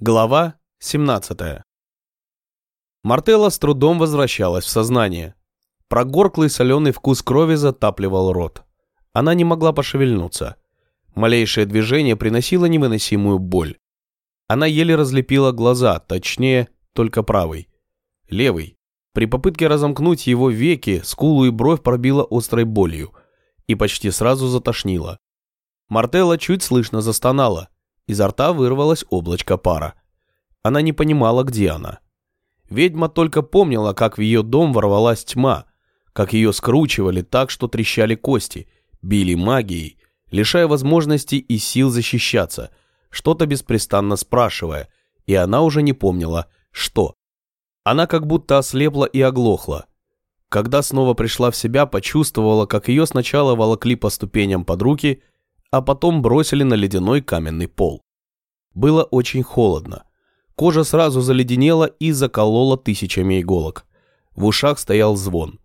Глава 17 Мартелла с трудом возвращалась в сознание. Прогорклый соленый вкус крови затапливал рот. Она не могла пошевельнуться. Малейшее движение приносило невыносимую боль. Она еле разлепила глаза, точнее, только правый. Левый. При попытке разомкнуть его веки, скулу и бровь пробила острой болью и почти сразу затошнило. Мартелла чуть слышно застонала. Изо рта вырвалось облачко пара. Она не понимала, где она. Ведьма только помнила, как в ее дом ворвалась тьма, как ее скручивали так, что трещали кости, били магией, лишая возможности и сил защищаться, что-то беспрестанно спрашивая, и она уже не помнила, что. Она как будто ослепла и оглохла. Когда снова пришла в себя, почувствовала, как ее сначала волокли по ступеням под руки, а потом бросили на ледяной каменный пол. Было очень холодно. Кожа сразу заледенела и заколола тысячами иголок. В ушах стоял звон.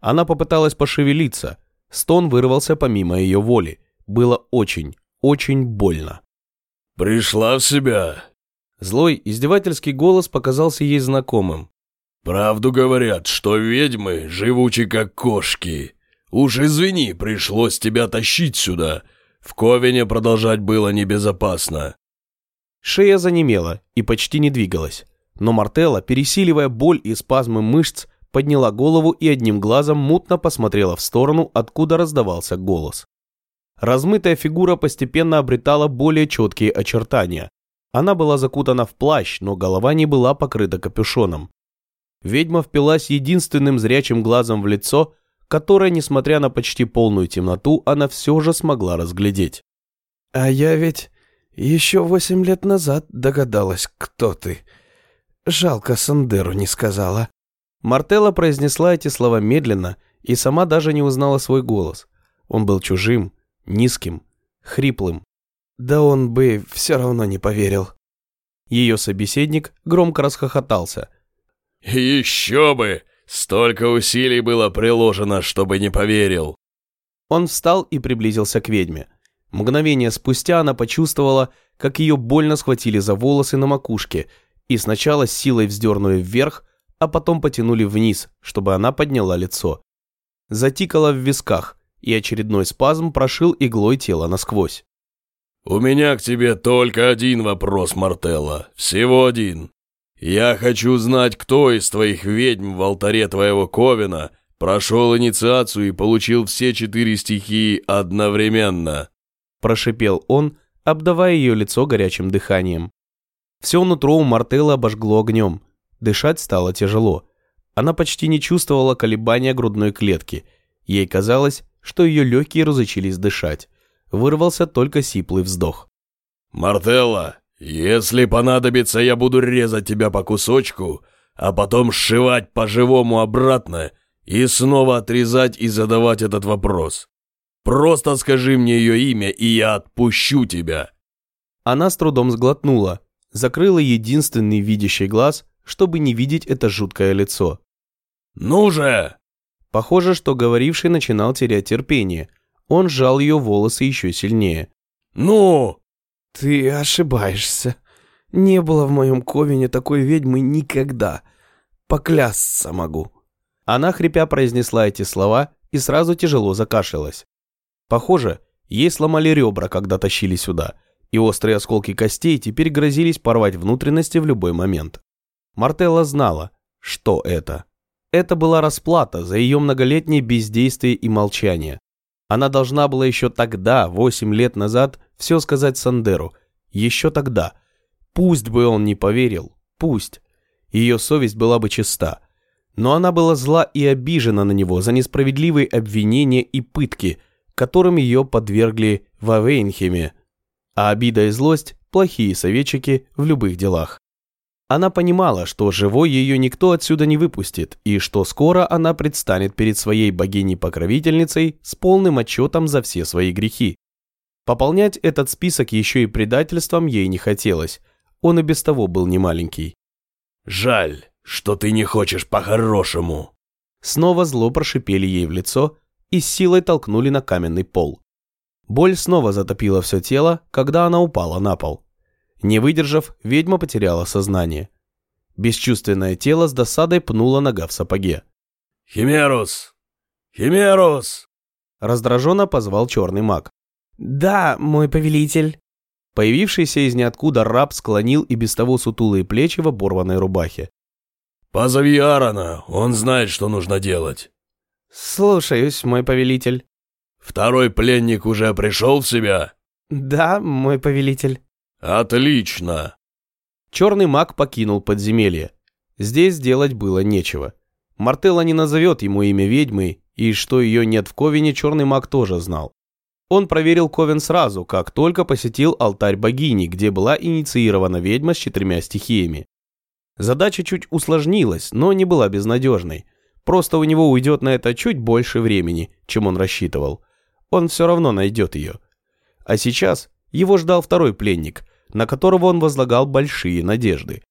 Она попыталась пошевелиться. Стон вырвался помимо ее воли. Было очень, очень больно. «Пришла в себя!» Злой, издевательский голос показался ей знакомым. «Правду говорят, что ведьмы живучи как кошки. Уж извини, пришлось тебя тащить сюда. В Ковине продолжать было небезопасно». Шея занемела и почти не двигалась. Но Мартелла, пересиливая боль и спазмы мышц, подняла голову и одним глазом мутно посмотрела в сторону, откуда раздавался голос. Размытая фигура постепенно обретала более четкие очертания. Она была закутана в плащ, но голова не была покрыта капюшоном. Ведьма впилась единственным зрячим глазом в лицо, которое, несмотря на почти полную темноту, она все же смогла разглядеть. «А я ведь еще восемь лет назад догадалась, кто ты. Жалко, Сандеру не сказала». Мартелла произнесла эти слова медленно и сама даже не узнала свой голос. Он был чужим, низким, хриплым. Да он бы все равно не поверил. Ее собеседник громко расхохотался. «Еще бы! Столько усилий было приложено, чтобы не поверил!» Он встал и приблизился к ведьме. Мгновение спустя она почувствовала, как ее больно схватили за волосы на макушке и сначала силой вздернули вверх, а потом потянули вниз, чтобы она подняла лицо. Затикала в висках, и очередной спазм прошил иглой тело насквозь. «У меня к тебе только один вопрос, Мартелла. Всего один. Я хочу знать, кто из твоих ведьм в алтаре твоего Ковина прошел инициацию и получил все четыре стихии одновременно», прошипел он, обдавая ее лицо горячим дыханием. Все нутро у Мартеллы обожгло огнем. Дышать стало тяжело. Она почти не чувствовала колебания грудной клетки. Ей казалось, что ее легкие разучились дышать. Вырвался только сиплый вздох. «Мартелла, «Если понадобится, я буду резать тебя по кусочку, а потом сшивать по-живому обратно и снова отрезать и задавать этот вопрос. Просто скажи мне ее имя, и я отпущу тебя». Она с трудом сглотнула, закрыла единственный видящий глаз, чтобы не видеть это жуткое лицо. «Ну же!» Похоже, что говоривший начинал терять терпение. Он сжал ее волосы еще сильнее. «Ну!» «Ты ошибаешься. Не было в моем ковине такой ведьмы никогда. Поклясться могу». Она, хрипя, произнесла эти слова и сразу тяжело закашлялась. Похоже, ей сломали ребра, когда тащили сюда, и острые осколки костей теперь грозились порвать внутренности в любой момент. Мартелла знала, что это. Это была расплата за ее многолетнее бездействие и молчание. Она должна была еще тогда, восемь лет назад, все сказать Сандеру. Еще тогда. Пусть бы он не поверил. Пусть. Ее совесть была бы чиста. Но она была зла и обижена на него за несправедливые обвинения и пытки, которым ее подвергли в Авейнхеме. А обида и злость – плохие советчики в любых делах. Она понимала, что живой ее никто отсюда не выпустит, и что скоро она предстанет перед своей богиней-покровительницей с полным отчетом за все свои грехи. Пополнять этот список еще и предательством ей не хотелось, он и без того был немаленький. «Жаль, что ты не хочешь по-хорошему!» Снова зло прошипели ей в лицо и с силой толкнули на каменный пол. Боль снова затопила все тело, когда она упала на пол. Не выдержав, ведьма потеряла сознание. Бесчувственное тело с досадой пнуло нога в сапоге. «Химерус! Химерус!» Раздраженно позвал черный маг. «Да, мой повелитель». Появившийся из ниоткуда раб склонил и без того сутулые плечи в оборванной рубахе. «Позови Аарона, он знает, что нужно делать». «Слушаюсь, мой повелитель». «Второй пленник уже пришел в себя?» «Да, мой повелитель». «Отлично!» Черный маг покинул подземелье. Здесь делать было нечего. Мартелла не назовет ему имя ведьмы, и что ее нет в Ковине, черный маг тоже знал. Он проверил Ковен сразу, как только посетил алтарь богини, где была инициирована ведьма с четырьмя стихиями. Задача чуть усложнилась, но не была безнадежной. Просто у него уйдет на это чуть больше времени, чем он рассчитывал. Он все равно найдет ее. А сейчас его ждал второй пленник, на которого он возлагал большие надежды.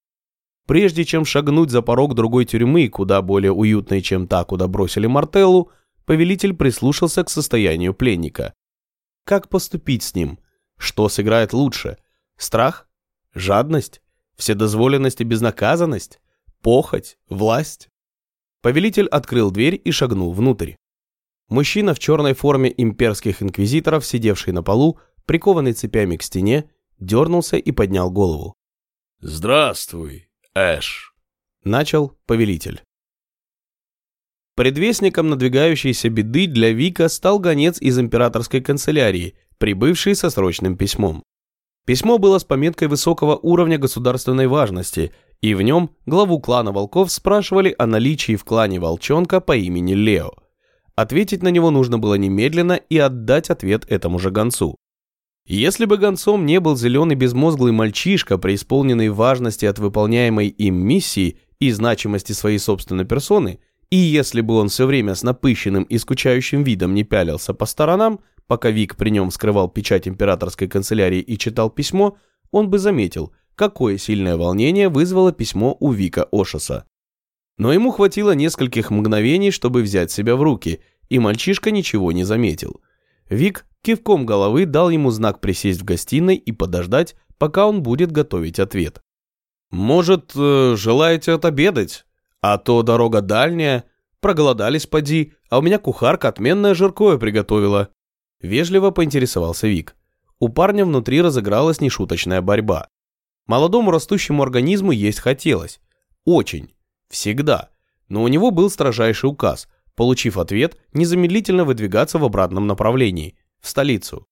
Прежде чем шагнуть за порог другой тюрьмы, куда более уютной, чем та, куда бросили Мартеллу, повелитель прислушался к состоянию пленника. Как поступить с ним? Что сыграет лучше? Страх? Жадность? Вседозволенность и безнаказанность? Похоть? Власть? Повелитель открыл дверь и шагнул внутрь. Мужчина в черной форме имперских инквизиторов, сидевший на полу, прикованный цепями к стене, дернулся и поднял голову. «Здравствуй, Эш!» Начал повелитель. Предвестником надвигающейся беды для Вика стал гонец из императорской канцелярии, прибывший со срочным письмом. Письмо было с пометкой высокого уровня государственной важности, и в нем главу клана волков спрашивали о наличии в клане волчонка по имени Лео. Ответить на него нужно было немедленно и отдать ответ этому же гонцу. Если бы гонцом не был зеленый безмозглый мальчишка, преисполненный важности от выполняемой им миссии и значимости своей собственной персоны, и если бы он все время с напыщенным и скучающим видом не пялился по сторонам, пока Вик при нем скрывал печать императорской канцелярии и читал письмо, он бы заметил, какое сильное волнение вызвало письмо у Вика Ошаса. Но ему хватило нескольких мгновений, чтобы взять себя в руки, и мальчишка ничего не заметил. Вик кивком головы дал ему знак присесть в гостиной и подождать, пока он будет готовить ответ. «Может, э, желаете отобедать? А то дорога дальняя, проголодались поди, а у меня кухарка отменное жиркое приготовила». Вежливо поинтересовался Вик. У парня внутри разыгралась нешуточная борьба. Молодому растущему организму есть хотелось. Очень. Всегда. Но у него был строжайший указ – получив ответ, незамедлительно выдвигаться в обратном направлении, в столицу.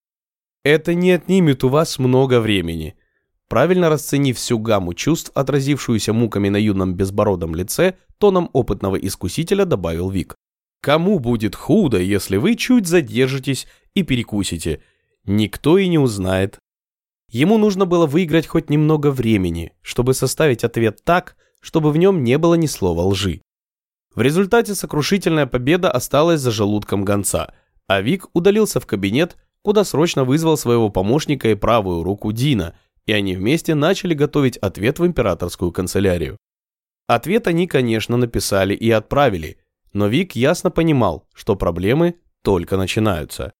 Это не отнимет у вас много времени. Правильно расценив всю гамму чувств, отразившуюся муками на юном безбородом лице, тоном опытного искусителя добавил Вик. Кому будет худо, если вы чуть задержитесь и перекусите? Никто и не узнает. Ему нужно было выиграть хоть немного времени, чтобы составить ответ так, чтобы в нем не было ни слова лжи. В результате сокрушительная победа осталась за желудком гонца, а Вик удалился в кабинет, куда срочно вызвал своего помощника и правую руку Дина, и они вместе начали готовить ответ в императорскую канцелярию. Ответ они, конечно, написали и отправили, но Вик ясно понимал, что проблемы только начинаются.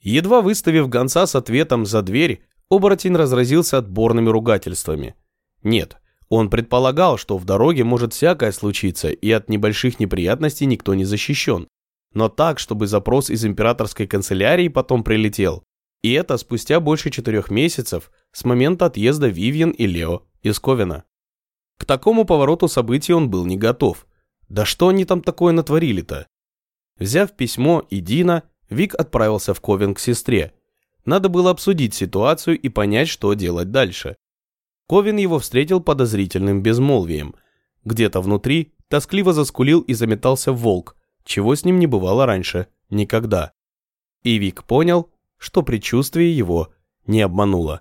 Едва выставив гонца с ответом за дверь, оборотень разразился отборными ругательствами. Нет, он предполагал, что в дороге может всякое случиться, и от небольших неприятностей никто не защищен. Но так, чтобы запрос из императорской канцелярии потом прилетел. И это спустя больше четырех месяцев с момента отъезда Вивьен и Лео из Ковена. К такому повороту событий он был не готов. Да что они там такое натворили-то? Взяв письмо и Дина, Вик отправился в Ковен к сестре. Надо было обсудить ситуацию и понять, что делать дальше. Ковин его встретил подозрительным безмолвием. Где-то внутри тоскливо заскулил и заметался волк, чего с ним не бывало раньше, никогда. И Вик понял, что предчувствие его не обмануло.